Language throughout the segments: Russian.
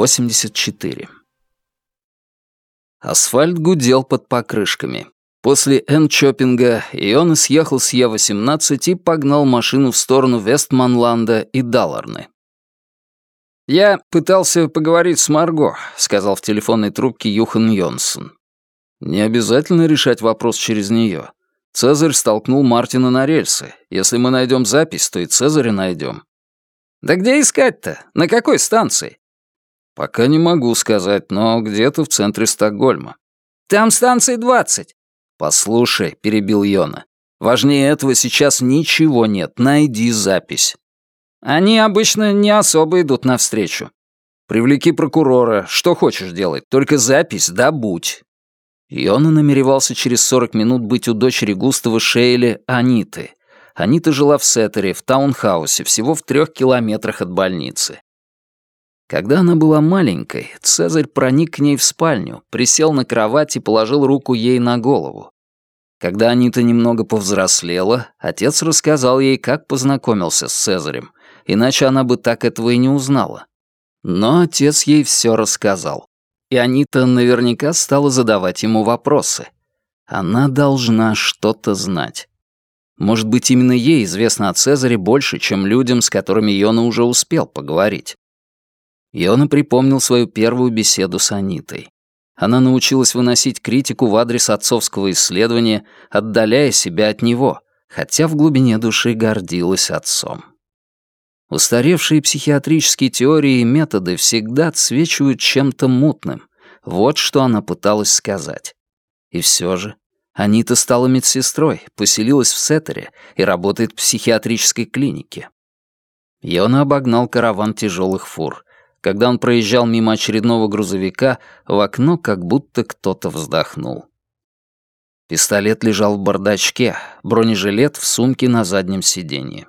84. Асфальт гудел под покрышками. После Энчопинга Иона съехал с Е-18 и погнал машину в сторону Вестманланда и Далларны. «Я пытался поговорить с Марго», — сказал в телефонной трубке Юхан Йонсон. «Не обязательно решать вопрос через нее. Цезарь столкнул Мартина на рельсы. Если мы найдем запись, то и Цезаря найдем». «Да где искать-то? На какой станции?» «Пока не могу сказать, но где-то в центре Стокгольма». «Там станции двадцать». «Послушай», — перебил Йона, — «важнее этого сейчас ничего нет, найди запись». «Они обычно не особо идут навстречу». «Привлеки прокурора, что хочешь делать, только запись добудь». Йона намеревался через 40 минут быть у дочери Густава Шейли Аниты. Анита жила в Сеттере, в таунхаусе, всего в трех километрах от больницы. Когда она была маленькой, Цезарь проник к ней в спальню, присел на кровать и положил руку ей на голову. Когда Анита немного повзрослела, отец рассказал ей, как познакомился с Цезарем, иначе она бы так этого и не узнала. Но отец ей все рассказал. И Анита наверняка стала задавать ему вопросы. Она должна что-то знать. Может быть, именно ей известно о Цезаре больше, чем людям, с которыми Йона уже успел поговорить. Йона припомнил свою первую беседу с Анитой. Она научилась выносить критику в адрес отцовского исследования, отдаляя себя от него, хотя в глубине души гордилась отцом. Устаревшие психиатрические теории и методы всегда отсвечивают чем-то мутным. Вот что она пыталась сказать. И все же Анита стала медсестрой, поселилась в Сеттере и работает в психиатрической клинике. Йона обогнал караван тяжелых фур. Когда он проезжал мимо очередного грузовика, в окно как будто кто-то вздохнул. Пистолет лежал в бардачке, бронежилет в сумке на заднем сиденье.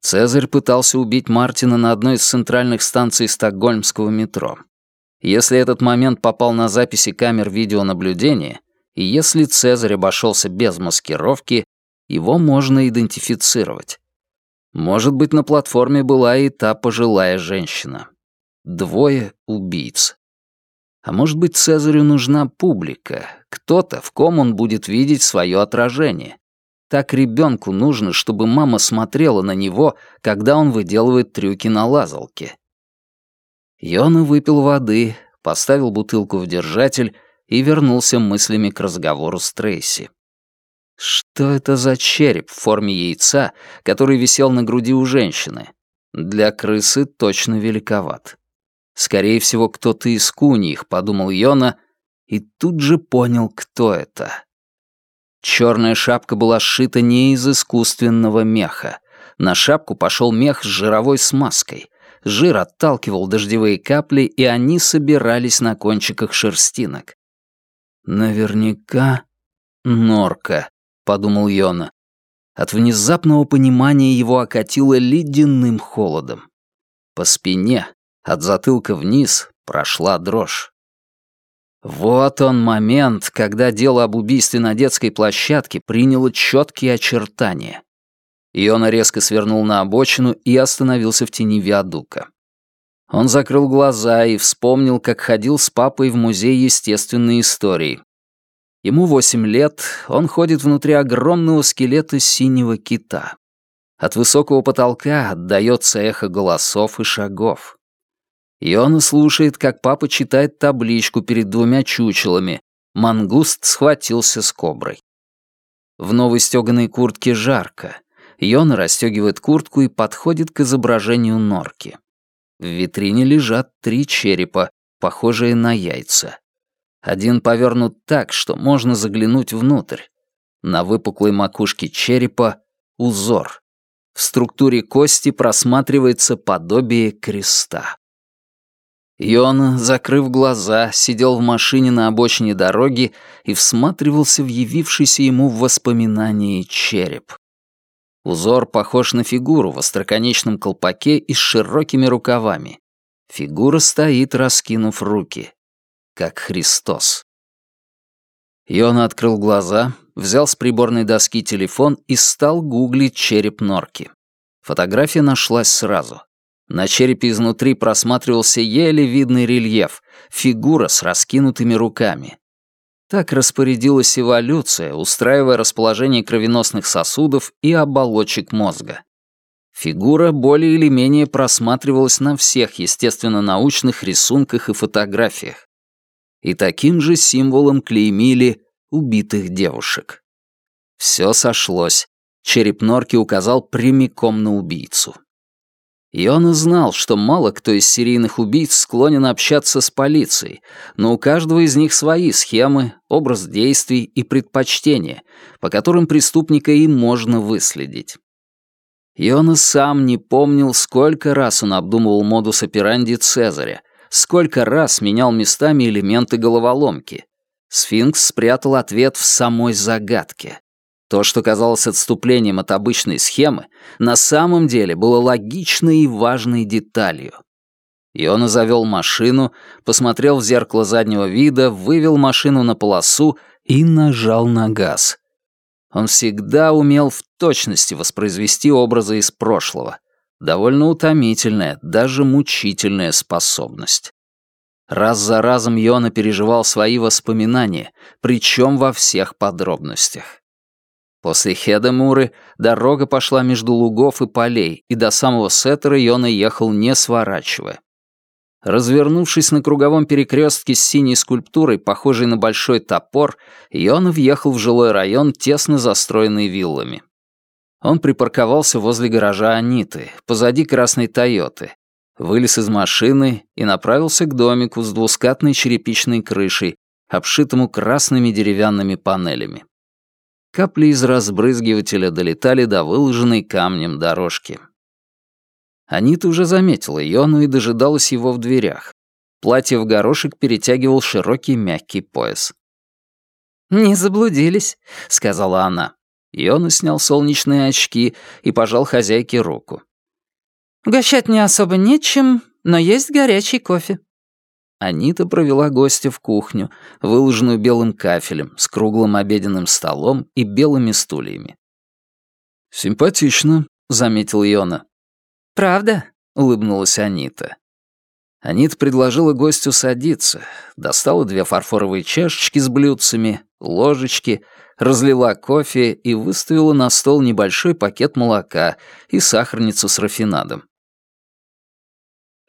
Цезарь пытался убить Мартина на одной из центральных станций стокгольмского метро. Если этот момент попал на записи камер видеонаблюдения, и если Цезарь обошелся без маскировки, его можно идентифицировать. Может быть, на платформе была и та пожилая женщина. Двое убийц. А может быть, Цезарю нужна публика, кто-то, в ком он будет видеть свое отражение. Так ребенку нужно, чтобы мама смотрела на него, когда он выделывает трюки на лазалке. Йона выпил воды, поставил бутылку в держатель и вернулся мыслями к разговору с Трейси. Что это за череп в форме яйца, который висел на груди у женщины? Для крысы точно великоват. Скорее всего, кто-то из куньих, подумал Йона, и тут же понял, кто это. Черная шапка была сшита не из искусственного меха. На шапку пошел мех с жировой смазкой. Жир отталкивал дождевые капли, и они собирались на кончиках шерстинок. Наверняка норка подумал Йона. От внезапного понимания его окатило ледяным холодом. По спине, от затылка вниз, прошла дрожь. Вот он момент, когда дело об убийстве на детской площадке приняло четкие очертания. Иона резко свернул на обочину и остановился в тени виадука. Он закрыл глаза и вспомнил, как ходил с папой в музей естественной истории, Ему восемь лет, он ходит внутри огромного скелета синего кита. От высокого потолка отдаётся эхо голосов и шагов. И он слушает, как папа читает табличку перед двумя чучелами. Мангуст схватился с коброй. В новой стёганой куртке жарко. Йона расстёгивает куртку и подходит к изображению норки. В витрине лежат три черепа, похожие на яйца. Один повернут так, что можно заглянуть внутрь. На выпуклой макушке черепа — узор. В структуре кости просматривается подобие креста. Йона, закрыв глаза, сидел в машине на обочине дороги и всматривался в явившийся ему в воспоминании череп. Узор похож на фигуру в остроконечном колпаке и с широкими рукавами. Фигура стоит, раскинув руки как Христос. Йона открыл глаза, взял с приборной доски телефон и стал гуглить череп норки. Фотография нашлась сразу. На черепе изнутри просматривался еле видный рельеф, фигура с раскинутыми руками. Так распорядилась эволюция, устраивая расположение кровеносных сосудов и оболочек мозга. Фигура более или менее просматривалась на всех естественно-научных рисунках и фотографиях. И таким же символом клеймили убитых девушек. Все сошлось. Череп Норки указал прямиком на убийцу. И он знал, что мало кто из серийных убийц склонен общаться с полицией, но у каждого из них свои схемы, образ действий и предпочтения, по которым преступника и можно выследить. И он и сам не помнил, сколько раз он обдумывал модус операнди Цезаря, сколько раз менял местами элементы головоломки. Сфинкс спрятал ответ в самой загадке. То, что казалось отступлением от обычной схемы, на самом деле было логичной и важной деталью. Иона завел машину, посмотрел в зеркало заднего вида, вывел машину на полосу и нажал на газ. Он всегда умел в точности воспроизвести образы из прошлого. Довольно утомительная, даже мучительная способность. Раз за разом Йона переживал свои воспоминания, причем во всех подробностях. После Хедемуры дорога пошла между лугов и полей, и до самого Сеттера Йона ехал не сворачивая. Развернувшись на круговом перекрестке с синей скульптурой, похожей на большой топор, Йона въехал в жилой район, тесно застроенный виллами. Он припарковался возле гаража Аниты, позади красной Тойоты, вылез из машины и направился к домику с двускатной черепичной крышей, обшитому красными деревянными панелями. Капли из разбрызгивателя долетали до выложенной камнем дорожки. Анита уже заметила Йону и дожидалась его в дверях. Платье в горошек перетягивал широкий мягкий пояс. «Не заблудились», — сказала она. Йона снял солнечные очки и пожал хозяйке руку. «Угощать мне особо нечем, но есть горячий кофе». Анита провела гостя в кухню, выложенную белым кафелем, с круглым обеденным столом и белыми стульями. «Симпатично», — заметил Йона. «Правда?» — улыбнулась Анита. Анита предложила гостю садиться, достала две фарфоровые чашечки с блюдцами, ложечки, разлила кофе и выставила на стол небольшой пакет молока и сахарницу с рафинадом.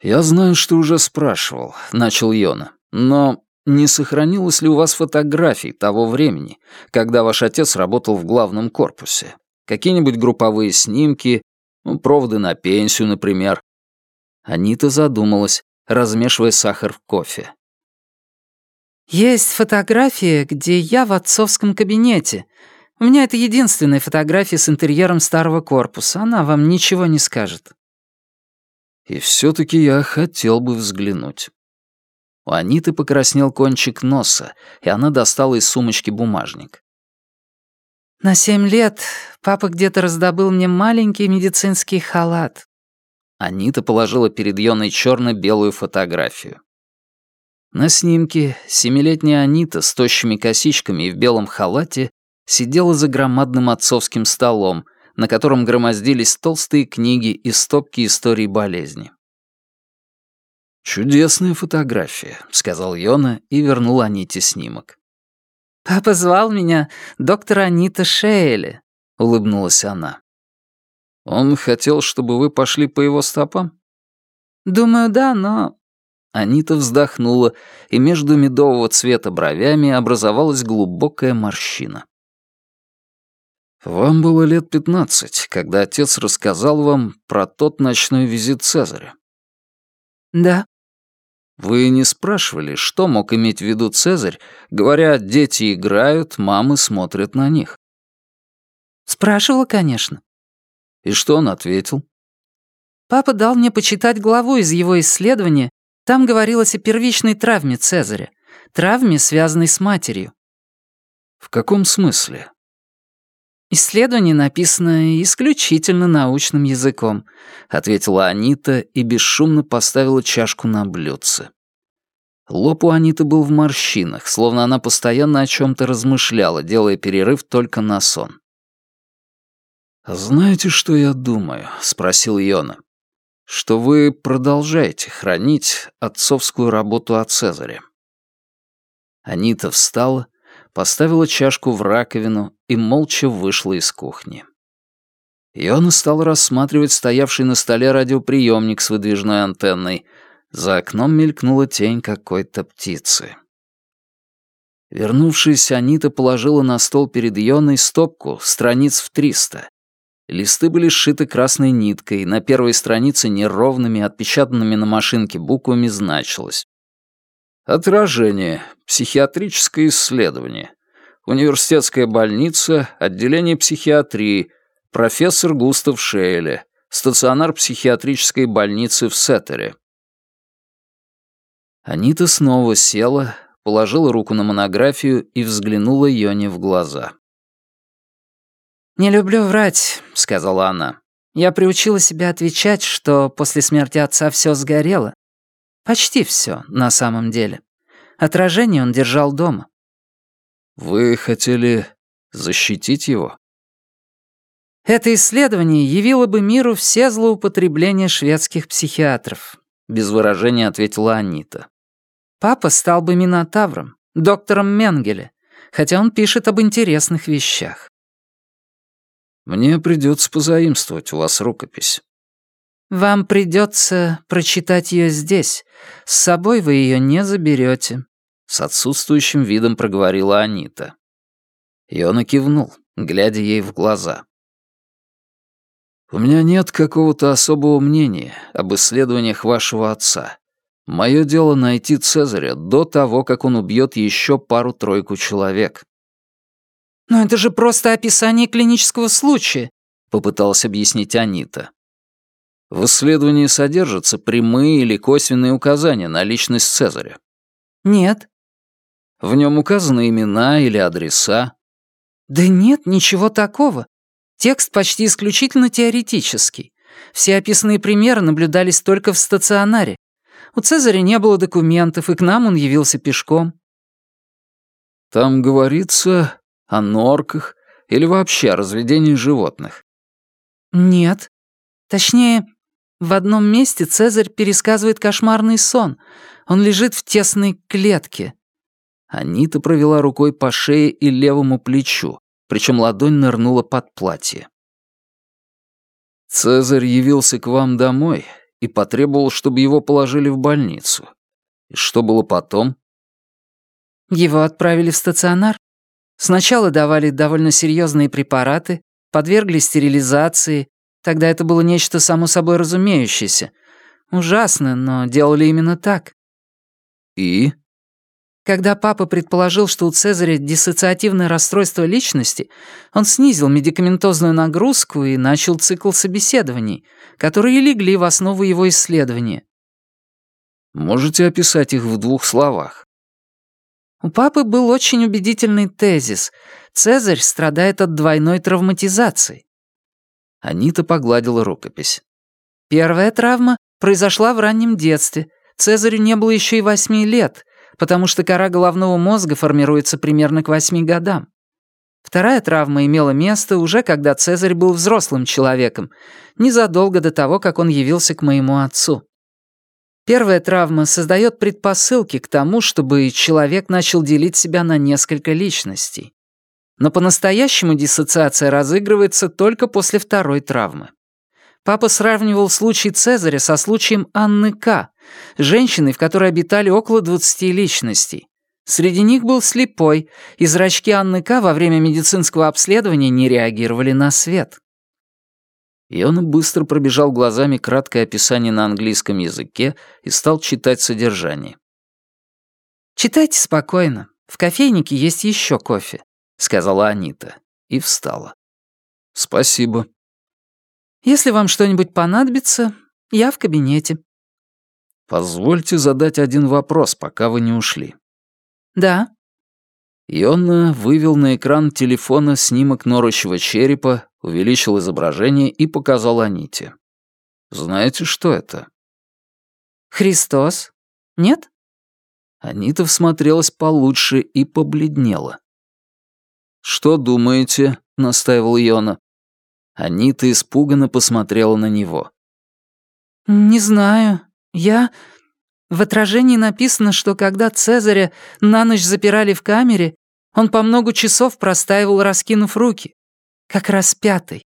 «Я знаю, что уже спрашивал», — начал Йона. «Но не сохранилось ли у вас фотографий того времени, когда ваш отец работал в главном корпусе? Какие-нибудь групповые снимки, ну, проводы на пенсию, например?» Анита задумалась, размешивая сахар в кофе. «Есть фотография, где я в отцовском кабинете. У меня это единственная фотография с интерьером старого корпуса. Она вам ничего не скажет». И все-таки я хотел бы взглянуть. У Аниты покраснел кончик носа, и она достала из сумочки бумажник. «На семь лет папа где-то раздобыл мне маленький медицинский халат». Анита положила перед Йоной черно-белую фотографию. На снимке семилетняя Анита с тощими косичками и в белом халате сидела за громадным отцовским столом, на котором громоздились толстые книги и стопки историй болезни. «Чудесная фотография», — сказал Йона и вернул Аните снимок. «Папа звал меня доктор Анита Шейли», — улыбнулась она. «Он хотел, чтобы вы пошли по его стопам?» «Думаю, да, но...» Анита вздохнула, и между медового цвета бровями образовалась глубокая морщина. Вам было лет пятнадцать, когда отец рассказал вам про тот ночной визит Цезаря. Да. Вы не спрашивали, что мог иметь в виду Цезарь, говоря, дети играют, мамы смотрят на них? Спрашивала, конечно. И что он ответил? Папа дал мне почитать главу из его исследования. Там говорилось о первичной травме Цезаря, травме, связанной с матерью. В каком смысле? «Исследование написано исключительно научным языком», — ответила Анита и бесшумно поставила чашку на блюдце. Лоб у Аниты был в морщинах, словно она постоянно о чем-то размышляла, делая перерыв только на сон. «Знаете, что я думаю?» — спросил Йона. что вы продолжаете хранить отцовскую работу о Цезаре. Анита встала, поставила чашку в раковину и молча вышла из кухни. Иона стал рассматривать стоявший на столе радиоприемник с выдвижной антенной. За окном мелькнула тень какой-то птицы. Вернувшись, Анита положила на стол перед Ионой стопку страниц в триста. Листы были сшиты красной ниткой, на первой странице неровными, отпечатанными на машинке буквами значилось. Отражение. Психиатрическое исследование. Университетская больница, отделение психиатрии, профессор Густав Шейле, стационар психиатрической больницы в Сеттере. Анита снова села, положила руку на монографию и взглянула Йоне в глаза. «Не люблю врать», — сказала она. «Я приучила себя отвечать, что после смерти отца все сгорело. Почти все, на самом деле. Отражение он держал дома». «Вы хотели защитить его?» Это исследование явило бы миру все злоупотребления шведских психиатров, без выражения ответила Анита. Папа стал бы Минотавром, доктором Менгеле, хотя он пишет об интересных вещах. Мне придется позаимствовать у вас рукопись. Вам придется прочитать ее здесь. С собой вы ее не заберете. С отсутствующим видом проговорила Анита. Йона кивнул, глядя ей в глаза. «У меня нет какого-то особого мнения об исследованиях вашего отца. Мое дело найти Цезаря до того, как он убьет еще пару-тройку человек». «Но это же просто описание клинического случая», — попыталась объяснить Анита. В исследовании содержатся прямые или косвенные указания на личность Цезаря. Нет. В нем указаны имена или адреса. Да нет, ничего такого. Текст почти исключительно теоретический. Все описанные примеры наблюдались только в стационаре. У Цезаря не было документов, и к нам он явился пешком. Там говорится о норках или вообще о разведении животных. Нет. Точнее, в одном месте Цезарь пересказывает кошмарный сон. Он лежит в тесной клетке. Анита провела рукой по шее и левому плечу причем ладонь нырнула под платье. Цезарь явился к вам домой и потребовал, чтобы его положили в больницу. И что было потом? Его отправили в стационар. Сначала давали довольно серьезные препараты, подвергли стерилизации. Тогда это было нечто само собой разумеющееся. Ужасно, но делали именно так. И? Когда папа предположил, что у Цезаря диссоциативное расстройство личности, он снизил медикаментозную нагрузку и начал цикл собеседований, которые легли в основу его исследования. Можете описать их в двух словах? У папы был очень убедительный тезис. Цезарь страдает от двойной травматизации. Анита погладила рукопись. Первая травма произошла в раннем детстве. Цезарю не было еще и восьми лет — потому что кора головного мозга формируется примерно к восьми годам. Вторая травма имела место уже когда Цезарь был взрослым человеком, незадолго до того, как он явился к моему отцу. Первая травма создает предпосылки к тому, чтобы человек начал делить себя на несколько личностей. Но по-настоящему диссоциация разыгрывается только после второй травмы. Папа сравнивал случай Цезаря со случаем Анны К., женщиной, в которой обитали около 20 личностей. Среди них был слепой, и зрачки Анны К. во время медицинского обследования не реагировали на свет. И он быстро пробежал глазами краткое описание на английском языке и стал читать содержание. «Читайте спокойно. В кофейнике есть еще кофе», — сказала Анита и встала. «Спасибо», если вам что-нибудь понадобится, я в кабинете». «Позвольте задать один вопрос, пока вы не ушли». «Да». Йонна вывел на экран телефона снимок норочего черепа, увеличил изображение и показал Аните. «Знаете, что это?» «Христос? Нет?» Анита всмотрелась получше и побледнела. «Что думаете?» — настаивал Йона. Анита испуганно посмотрела на него. «Не знаю. Я...» В отражении написано, что когда Цезаря на ночь запирали в камере, он по много часов простаивал, раскинув руки, как распятый.